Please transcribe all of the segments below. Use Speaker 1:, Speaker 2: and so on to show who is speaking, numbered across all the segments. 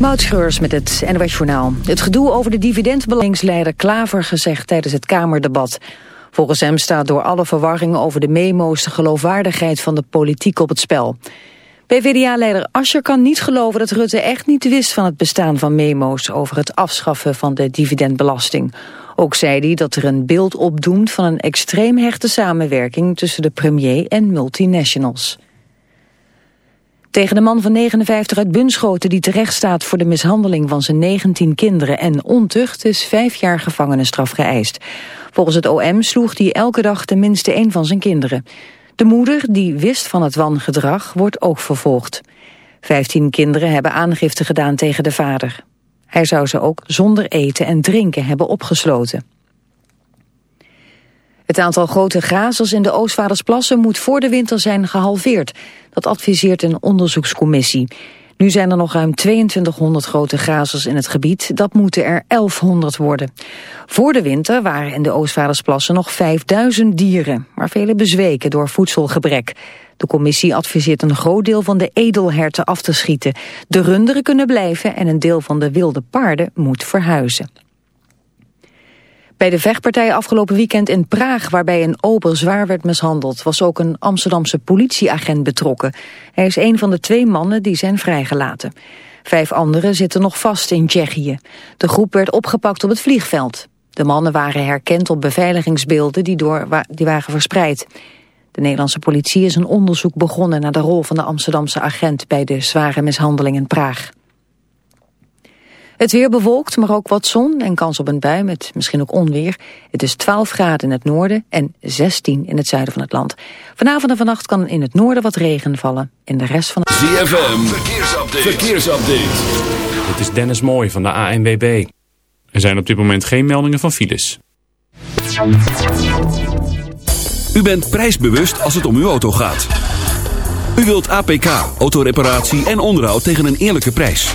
Speaker 1: Moutschreurs met het NWS Journaal. Het gedoe over de dividendbelastingleider Klaver gezegd tijdens het Kamerdebat. Volgens hem staat door alle verwarring over de memo's de geloofwaardigheid van de politiek op het spel. PvdA-leider Ascher kan niet geloven dat Rutte echt niet wist van het bestaan van memo's over het afschaffen van de dividendbelasting. Ook zei hij dat er een beeld opdoemt van een extreem hechte samenwerking tussen de premier en multinationals. Tegen de man van 59 uit Bunschoten die terecht staat voor de mishandeling van zijn 19 kinderen en ontucht is vijf jaar gevangenisstraf geëist. Volgens het OM sloeg hij elke dag tenminste één van zijn kinderen. De moeder, die wist van het wangedrag, wordt ook vervolgd. Vijftien kinderen hebben aangifte gedaan tegen de vader. Hij zou ze ook zonder eten en drinken hebben opgesloten. Het aantal grote grazers in de Oostvaardersplassen moet voor de winter zijn gehalveerd. Dat adviseert een onderzoekscommissie. Nu zijn er nog ruim 2200 grote grazers in het gebied. Dat moeten er 1100 worden. Voor de winter waren in de Oostvaardersplassen nog 5000 dieren. Maar vele bezweken door voedselgebrek. De commissie adviseert een groot deel van de edelherten af te schieten. De runderen kunnen blijven en een deel van de wilde paarden moet verhuizen. Bij de vechtpartij afgelopen weekend in Praag, waarbij een ober zwaar werd mishandeld, was ook een Amsterdamse politieagent betrokken. Hij is een van de twee mannen die zijn vrijgelaten. Vijf anderen zitten nog vast in Tsjechië. De groep werd opgepakt op het vliegveld. De mannen waren herkend op beveiligingsbeelden die, door, die waren verspreid. De Nederlandse politie is een onderzoek begonnen naar de rol van de Amsterdamse agent bij de zware mishandeling in Praag. Het weer bewolkt, maar ook wat zon en kans op een bui met misschien ook onweer. Het is 12 graden in het noorden en 16 in het zuiden van het land. Vanavond en vannacht kan in het noorden wat regen vallen. In de rest van het...
Speaker 2: ZFM, verkeersupdate. verkeersupdate.
Speaker 3: Dit is Dennis Mooij van de ANWB. Er zijn op dit moment geen meldingen van files.
Speaker 2: U bent prijsbewust als het om uw auto gaat. U wilt APK, autoreparatie en onderhoud tegen een eerlijke prijs.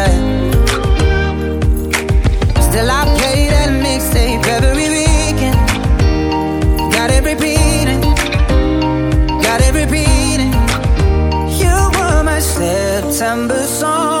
Speaker 4: September song.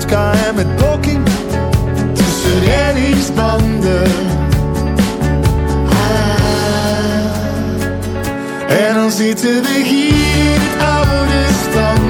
Speaker 5: vodka met poking tussen reddingsbanden. Ah. En dan zitten we hier in het oude
Speaker 6: stand.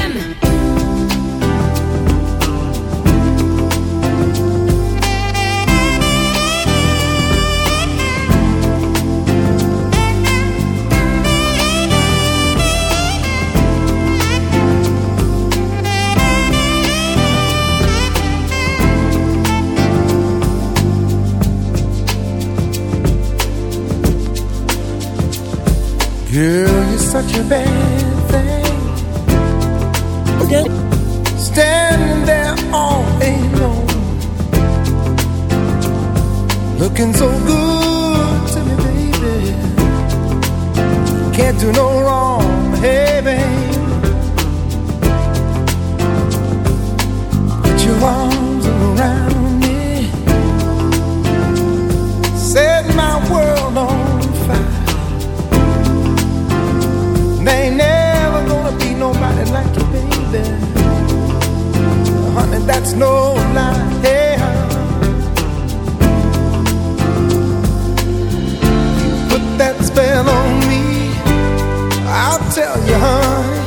Speaker 7: Girl, you're such a bad thing. Again, standing there all alone, looking so good to me, baby. Can't do no wrong, hey baby. Put your arms around me, set my world on. nobody like you, baby. Honey, that's no lie. Hey, you put that spell on me. I'll tell you, honey.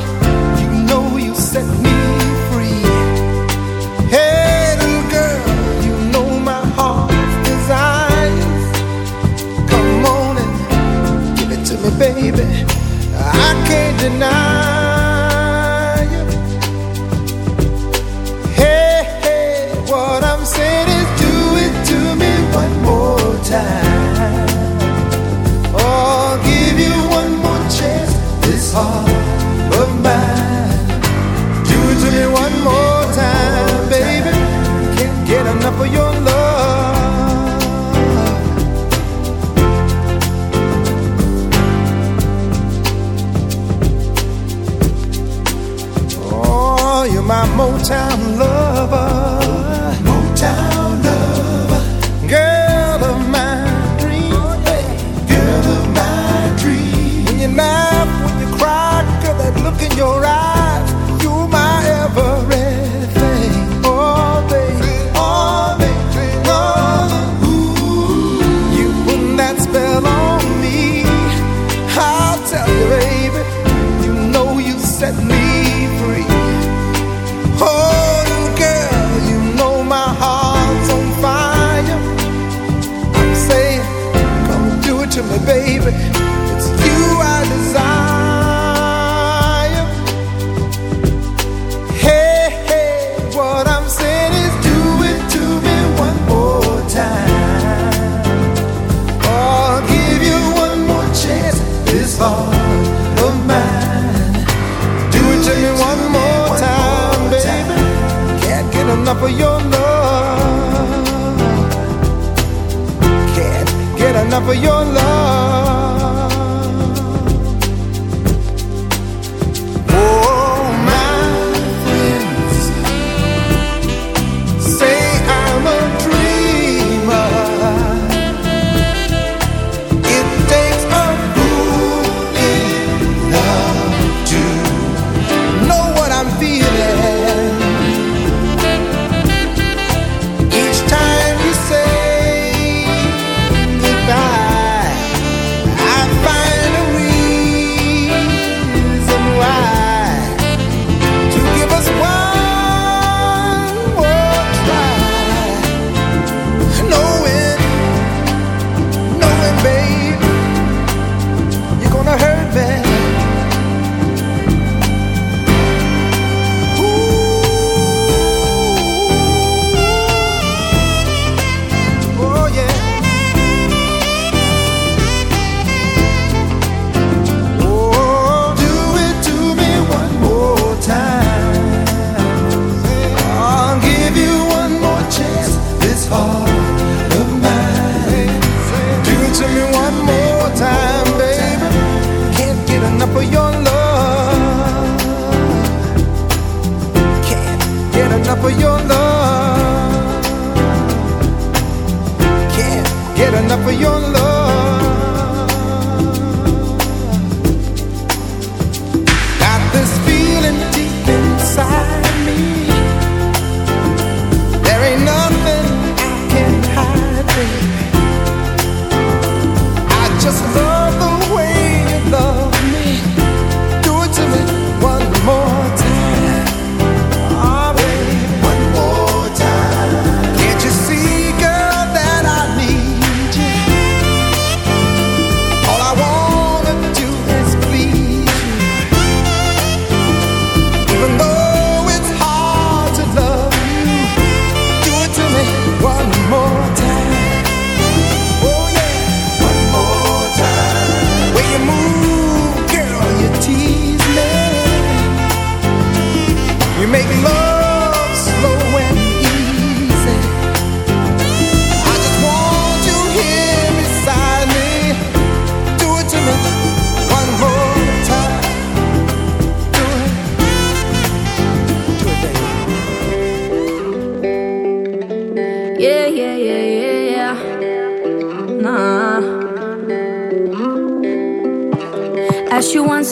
Speaker 7: You know you set me free. Hey, little girl, you know my heart's desires. Come on and give it to me, baby. I can't deny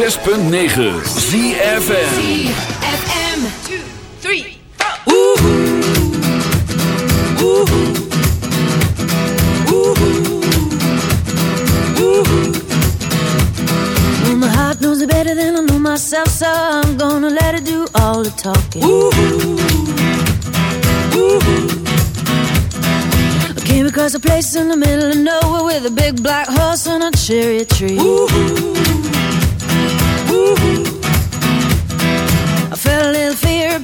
Speaker 8: 106.9 ZFN better than I know
Speaker 1: myself, so I'm gonna let her do all the talking. Ooh, ooh. I came across a place in the middle of nowhere with a big black horse and a cherry tree. Ooh.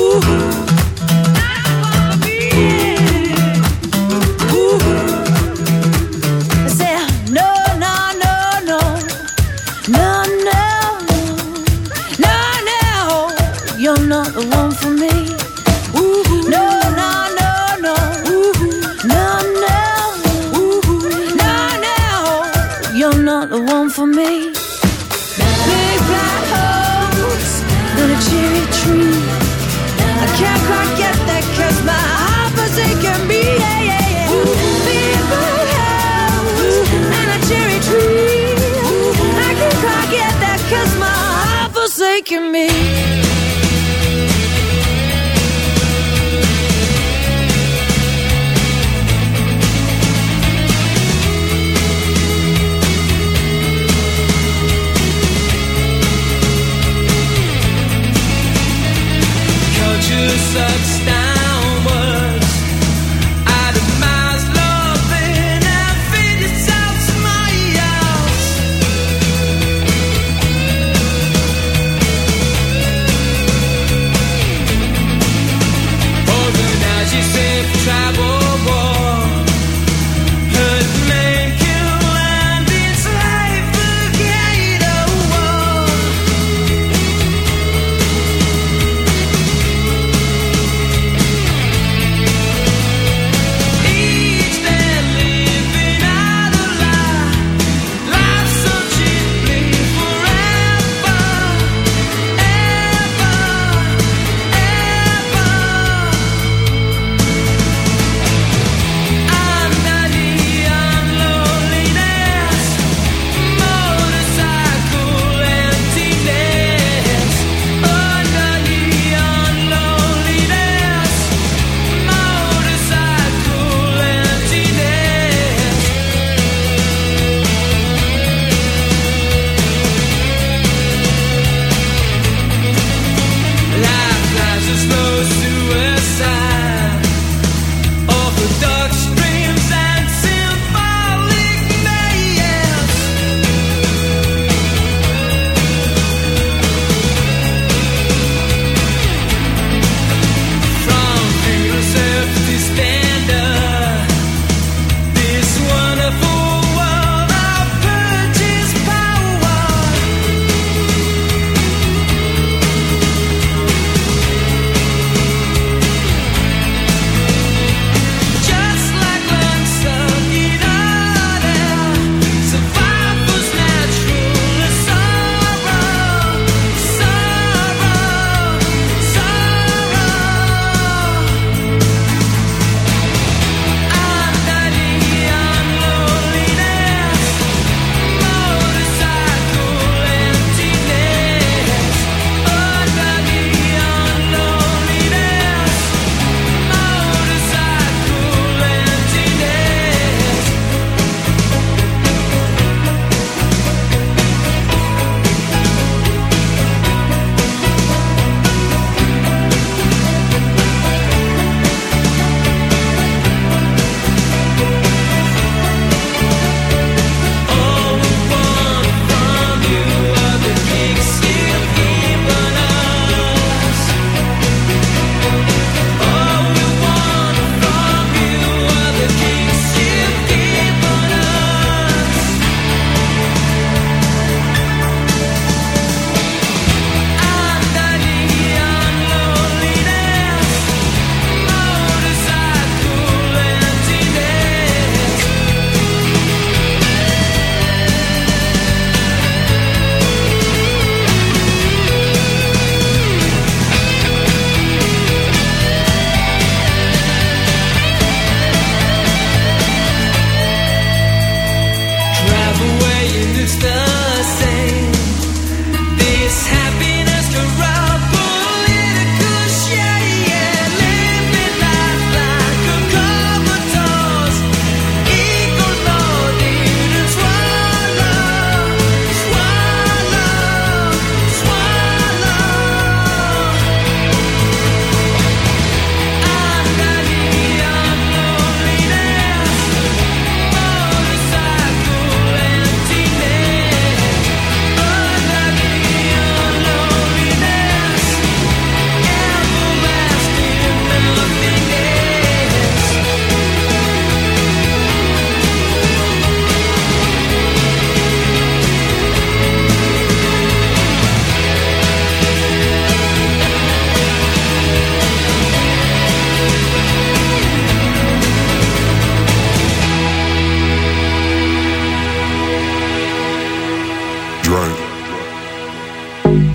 Speaker 1: Ooh.